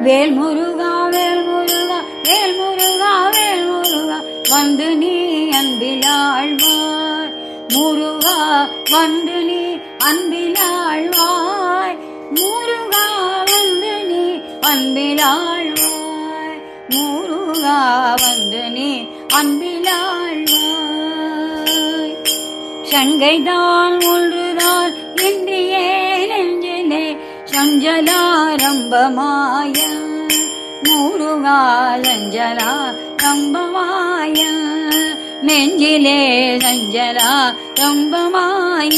வேல் முருகா வேல் முருகா வேல் முருகா வேல் முருகா வந்து நீ அன்பிலாழ்வாய். முருகா வந்து நீ அன்பிலாழ்வாய். முருகா வந்து நீ அன்பிலாழ்வாய். முருகா வந்து நீ அன்பிலாழ்வாய். சங்கைதான் ஒன்றுதான் இன்றியே सञ्जलारम्भमाय मुरुगा मेञ्जिले सञ्जलारम्भमाय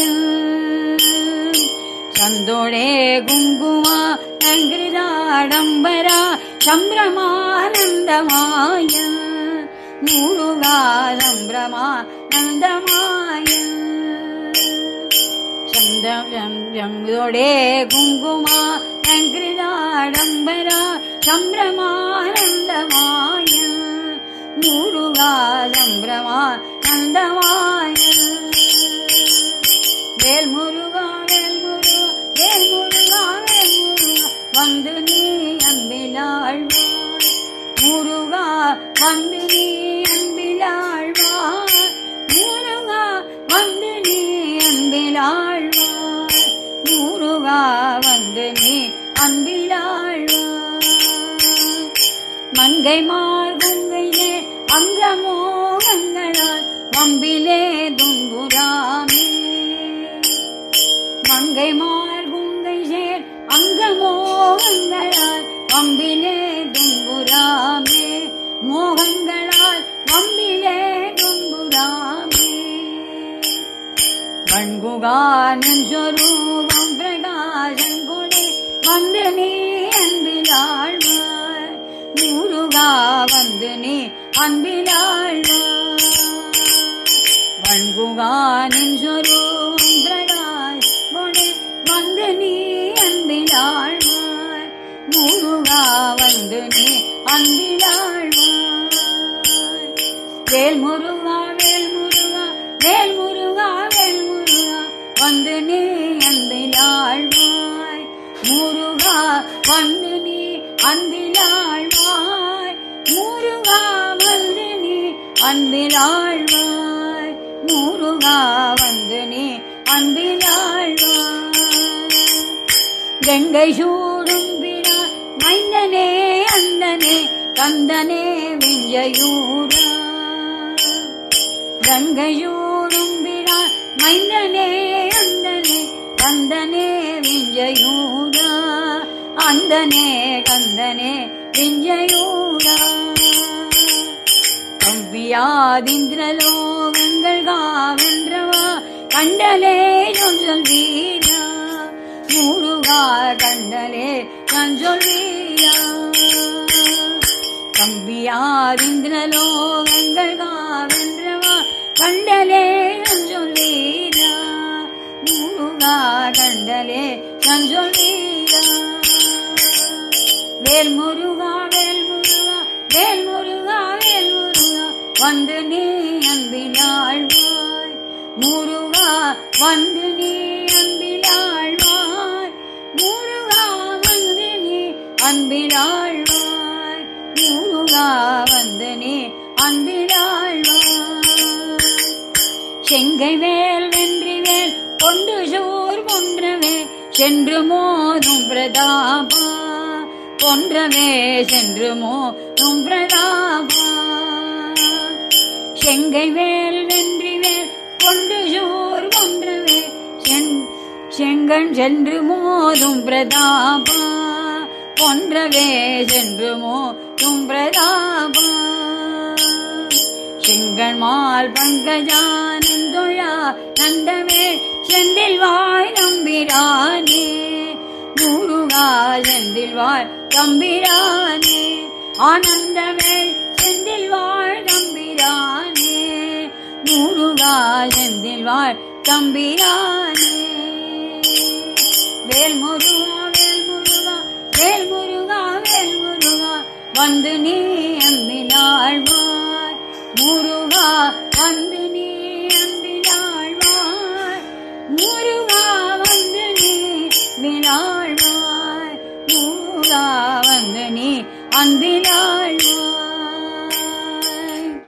सम्बमाय गुङ्गुमा गुङ्गुमाङ्ग्रडम्बरा सम्भ्रमानन्दमाय मुरुगारम्भ्रमानन्दमाय சம்பிரமானந்தமாய முருகாலம்பிரமானந்தமாய சந்தோடே குங்குமா அங்கிருதாடம்பரா சம்பிரமானந்தமாய முருகாலம்பிரமானந்தமாய வேல் முருகா வேல் முருகா வேல் முருகா வேல் முருகா வந்து நீ அன்பிலாழ்வாய் முருகா வந்து மகனே நீ மங்கை மார்புங்கையே அங்கமோகங்களால் வம்பிலே துன்புராமே மங்கை மார்குங்கை சேர் அங்கமோகங்களால் வம்பிலே துன்புராமே மோகங்களால் வம்பிலே துன்புராமே கண்குகானின் சொரூபம் பிரகாசங்கொடே வந்து நீ அன்பிலாழ்வாய் முருகா வந்து நீ அன்பிலாழ்வாய் வண்புகா சொரூபம் கொடை வந்து நீ அன்பிலாழ்வாய் முருகா வந்து நீ அன்பிலாழ்வாய் வேல் முருகா வேல் முருகா வேல் அன்பிலாழ்வாய் முருகா வந்து நீ அன்பிலாழ்வாய் கங்கை சூடும் பிறா மைந்தனே அந்தனே கந்தனே விஞ்சயூரா கங்கையூடும் பிறா மைந்தனே அந்தனே கந்தனே விஞ்சயூரா அந்தனே கந்தனே விஞ்சயூரா கவ்வியாதிந்திரலோகங்கள் காவென்றவா? கண்டலே சொல் சொல்வீரா முருகா கண்டலே நான் சொல்வீரா கம்பியாதிந்திரலோகங்கள் காவென்றவா? கண்டலே நான் சொல்வீரா முருகா கண்டலே நான் சொல்வீரா வேல் முருகா வேல் முருகா வேல் வந்து நீ அன்பினாழ்வாய் முருகா வந்து நீ அன்பினாழ்வாய் முருகா வந்து நீ அன்பினாழ்வாய் முருகா வந்து நீ அன்பினாழ்வாய் செங்கை வேல் வென்றிவேல் கொண்டு சோர் கொன்றவே சென்று மோதும் பிரதாபா. கொன்றவே சென்று மோதும் பிரதாபா. செங்கை வேல் வென்றி வேல் கொண்டு சோர் கொன்றவே செங்கன் சென்று மோதும் பிரதாபா கொன்றவே சென்று மோதும் பிரதாபா. செங்கன் செங்கண்மால் பங்கஜானந்தொழா நந்தவே செந்தில் வாய் நம்பிரானே. முருகா செந்தில் வாய் தம்பிரானே ஆனந்தமே செந்தில் வாழ் தம்பிரானே. முருகா செந்தில் வாழ் தம்பிரானே. வேல் முருகா வேல் முருகா வேல் முருகா வேல் முருகா வந்து நீ அன்பினாழ்வாய் முருகா வந்து